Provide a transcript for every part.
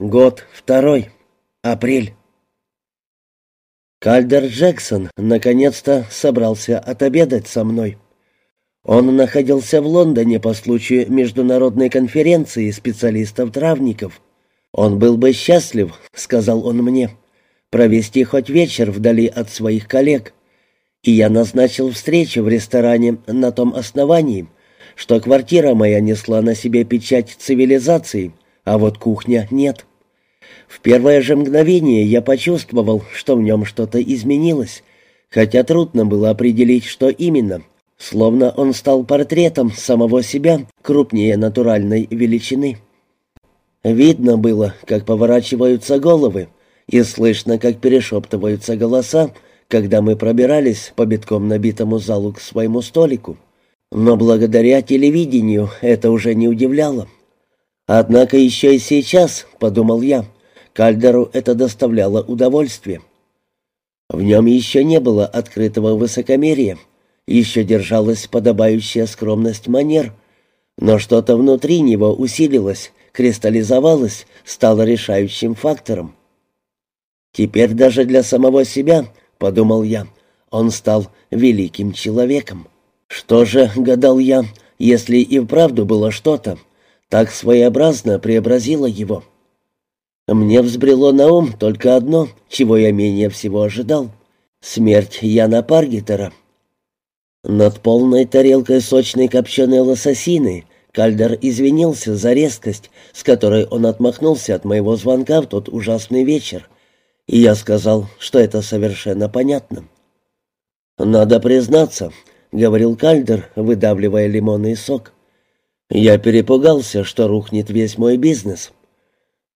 Год второй. Апрель. Кальдер Джексон наконец-то собрался отобедать со мной. Он находился в Лондоне по случаю международной конференции специалистов-травников. Он был бы счастлив, сказал он мне, провести хоть вечер вдали от своих коллег. И я назначил встречу в ресторане на том основании, что квартира моя несла на себе печать цивилизации, а вот кухня нет. В первое же мгновение я почувствовал, что в нем что-то изменилось, хотя трудно было определить, что именно, словно он стал портретом самого себя крупнее натуральной величины. Видно было, как поворачиваются головы, и слышно, как перешептываются голоса, когда мы пробирались по битком набитому залу к своему столику. Но благодаря телевидению это уже не удивляло. Однако еще и сейчас, — подумал я, — Кальдеру это доставляло удовольствие. В нем еще не было открытого высокомерия, еще держалась подобающая скромность манер, но что-то внутри него усилилось, кристаллизовалось, стало решающим фактором. Теперь даже для самого себя, подумал я, он стал великим человеком. Что же, гадал я, если и вправду было что-то, так своеобразно преобразило его? Мне взбрело на ум только одно, чего я менее всего ожидал — смерть Яна Паргетера. Над полной тарелкой сочной копченой лососины Кальдер извинился за резкость, с которой он отмахнулся от моего звонка в тот ужасный вечер, и я сказал, что это совершенно понятно. «Надо признаться», — говорил Кальдер, выдавливая лимонный сок, — «я перепугался, что рухнет весь мой бизнес».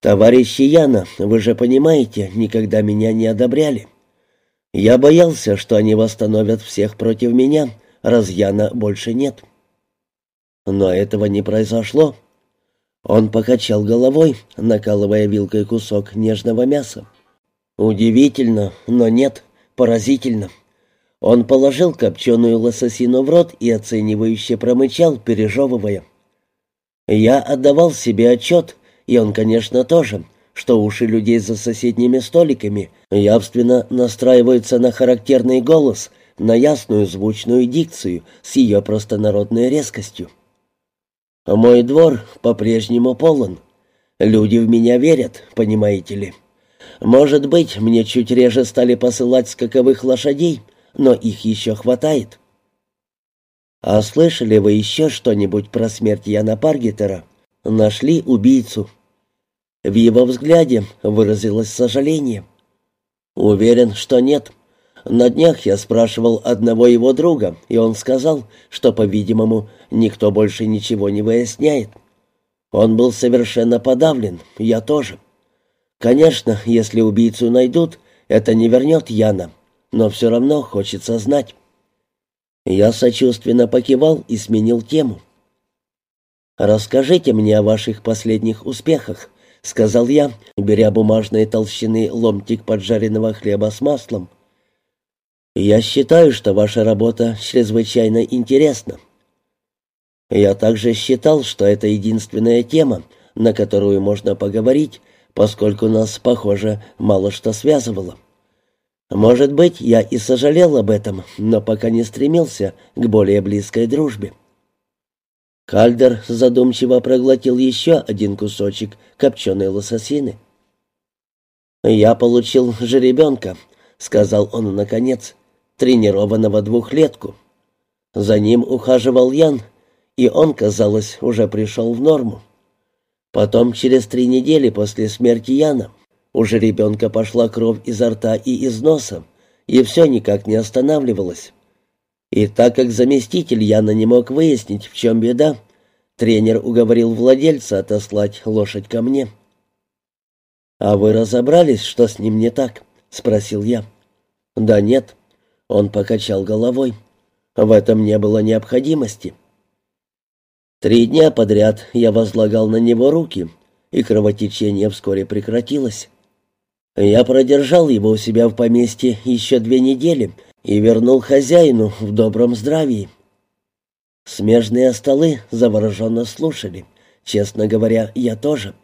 «Товарищи Яна, вы же понимаете, никогда меня не одобряли. Я боялся, что они восстановят всех против меня, раз Яна больше нет». Но этого не произошло. Он покачал головой, накалывая вилкой кусок нежного мяса. «Удивительно, но нет, поразительно». Он положил копченую лососину в рот и оценивающе промычал, пережевывая. Я отдавал себе отчет, и он, конечно, тоже, что уши людей за соседними столиками явственно настраиваются на характерный голос, на ясную звучную дикцию с ее простонародной резкостью. Мой двор по-прежнему полон. Люди в меня верят, понимаете ли. Может быть, мне чуть реже стали посылать скаковых лошадей, но их еще хватает. А слышали вы еще что-нибудь про смерть Яна Паргетера? Нашли убийцу. В его взгляде выразилось сожаление. Уверен, что нет. На днях я спрашивал одного его друга, и он сказал, что, по-видимому, никто больше ничего не выясняет. Он был совершенно подавлен, я тоже. Конечно, если убийцу найдут, это не вернет Яна, но все равно хочется знать. Я сочувственно покивал и сменил тему. «Расскажите мне о ваших последних успехах», — сказал я, беря бумажной толщины ломтик поджаренного хлеба с маслом. «Я считаю, что ваша работа чрезвычайно интересна. Я также считал, что это единственная тема, на которую можно поговорить, поскольку нас, похоже, мало что связывало. Может быть, я и сожалел об этом, но пока не стремился к более близкой дружбе». Кальдер задумчиво проглотил еще один кусочек копченой лососины. «Я получил жеребенка», — сказал он наконец, — «тренированного двухлетку. За ним ухаживал Ян, и он, казалось, уже пришел в норму. Потом, через три недели после смерти Яна, у жеребенка пошла кровь изо рта и из носа, и все никак не останавливалось. И так как заместитель Яна не мог выяснить, в чем беда, тренер уговорил владельца отослать лошадь ко мне. «А вы разобрались, что с ним не так?» — спросил я. «Да нет». Он покачал головой. В этом не было необходимости. Три дня подряд я возлагал на него руки, и кровотечение вскоре прекратилось. Я продержал его у себя в поместье еще две недели и вернул хозяину в добром здравии. Смежные столы завороженно слушали. Честно говоря, я тоже.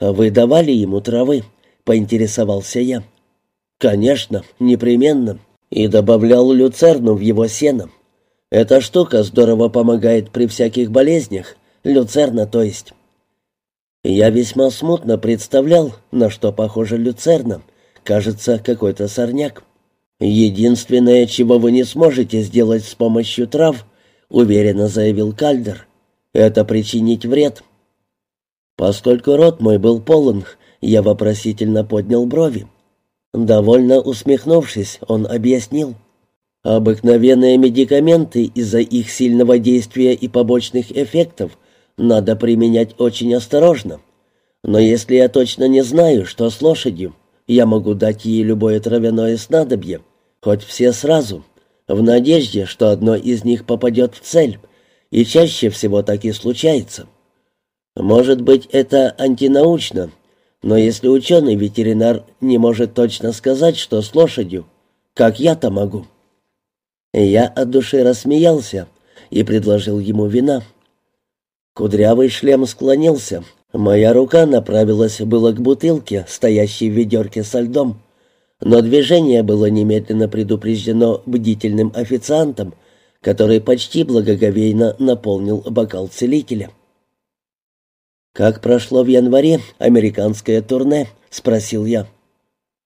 «Вы давали ему травы?» — поинтересовался я. «Конечно, непременно. И добавлял люцерну в его сено. Эта штука здорово помогает при всяких болезнях, люцерна то есть». Я весьма смутно представлял, на что похожа люцерна. Кажется, какой-то сорняк. «Единственное, чего вы не сможете сделать с помощью трав», — уверенно заявил Кальдер, — «это причинить вред». Поскольку рот мой был полон, я вопросительно поднял брови. Довольно усмехнувшись, он объяснил. «Обыкновенные медикаменты из-за их сильного действия и побочных эффектов надо применять очень осторожно. Но если я точно не знаю, что с лошадью, я могу дать ей любое травяное снадобье, хоть все сразу, в надежде, что одно из них попадет в цель, и чаще всего так и случается. Может быть, это антинаучно, но если ученый-ветеринар не может точно сказать, что с лошадью, как я-то могу? Я от души рассмеялся и предложил ему вина. Кудрявый шлем склонился. Моя рука направилась было к бутылке, стоящей в ведерке со льдом. Но движение было немедленно предупреждено бдительным официантом, который почти благоговейно наполнил бокал целителя. «Как прошло в январе американское турне?» — спросил я.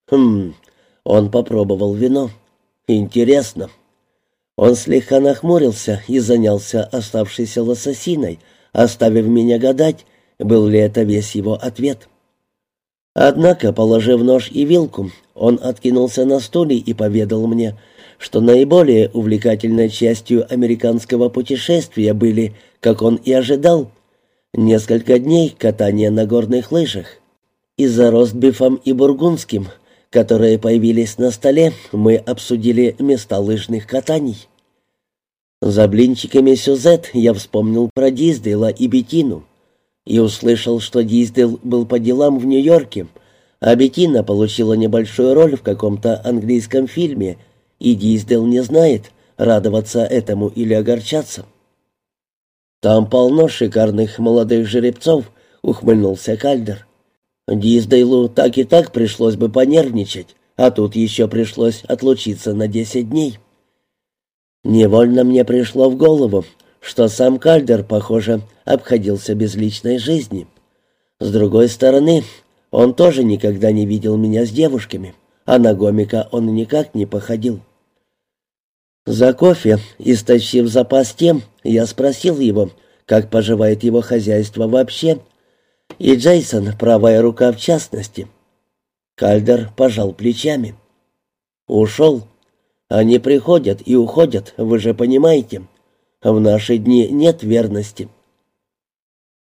«Хм...» — он попробовал вино. «Интересно». Он слегка нахмурился и занялся оставшейся лососиной, оставив меня гадать, был ли это весь его ответ. Однако, положив нож и вилку, он откинулся на стуле и поведал мне, что наиболее увлекательной частью американского путешествия были, как он и ожидал, Несколько дней катания на горных лыжах. Из-за ростбифом и бургундским, которые появились на столе, мы обсудили места лыжных катаний. За блинчиками Сюзет я вспомнил про Диздейла и Бетину и услышал, что Диздейл был по делам в Нью-Йорке, а Бетина получила небольшую роль в каком-то английском фильме, и Диздейл не знает, радоваться этому или огорчаться. «Там полно шикарных молодых жеребцов», — ухмыльнулся Кальдер. «Диздейлу так и так пришлось бы понервничать, а тут еще пришлось отлучиться на десять дней». Невольно мне пришло в голову, что сам Кальдер, похоже, обходился без личной жизни. С другой стороны, он тоже никогда не видел меня с девушками, а на гомика он никак не походил. За кофе, истощив запас тем, я спросил его, как поживает его хозяйство вообще, и Джейсон, правая рука в частности. Кальдер пожал плечами. «Ушел. Они приходят и уходят, вы же понимаете. В наши дни нет верности».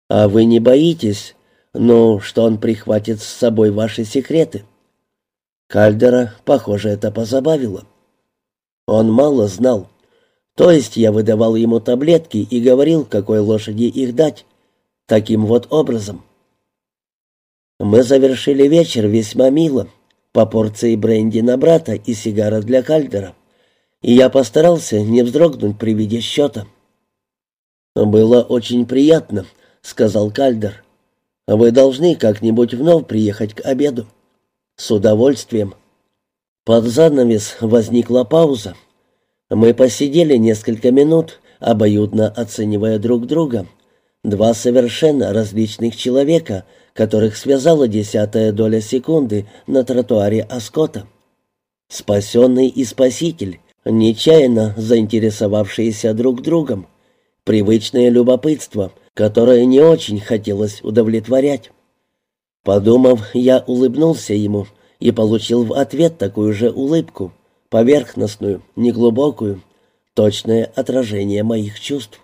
«А вы не боитесь, ну, что он прихватит с собой ваши секреты?» Кальдера, похоже, это позабавило. Он мало знал. То есть я выдавал ему таблетки и говорил, какой лошади их дать. Таким вот образом. Мы завершили вечер весьма мило, по порции бренди на брата и сигара для Кальдера, и я постарался не вздрогнуть при виде счета. «Было очень приятно», — сказал Кальдер. «Вы должны как-нибудь вновь приехать к обеду». «С удовольствием». Под занавес возникла пауза. Мы посидели несколько минут, обоюдно оценивая друг друга. Два совершенно различных человека, которых связала десятая доля секунды на тротуаре Аскота. Спасенный и спаситель, нечаянно заинтересовавшиеся друг другом. Привычное любопытство, которое не очень хотелось удовлетворять. Подумав, я улыбнулся ему и получил в ответ такую же улыбку, поверхностную, неглубокую, точное отражение моих чувств.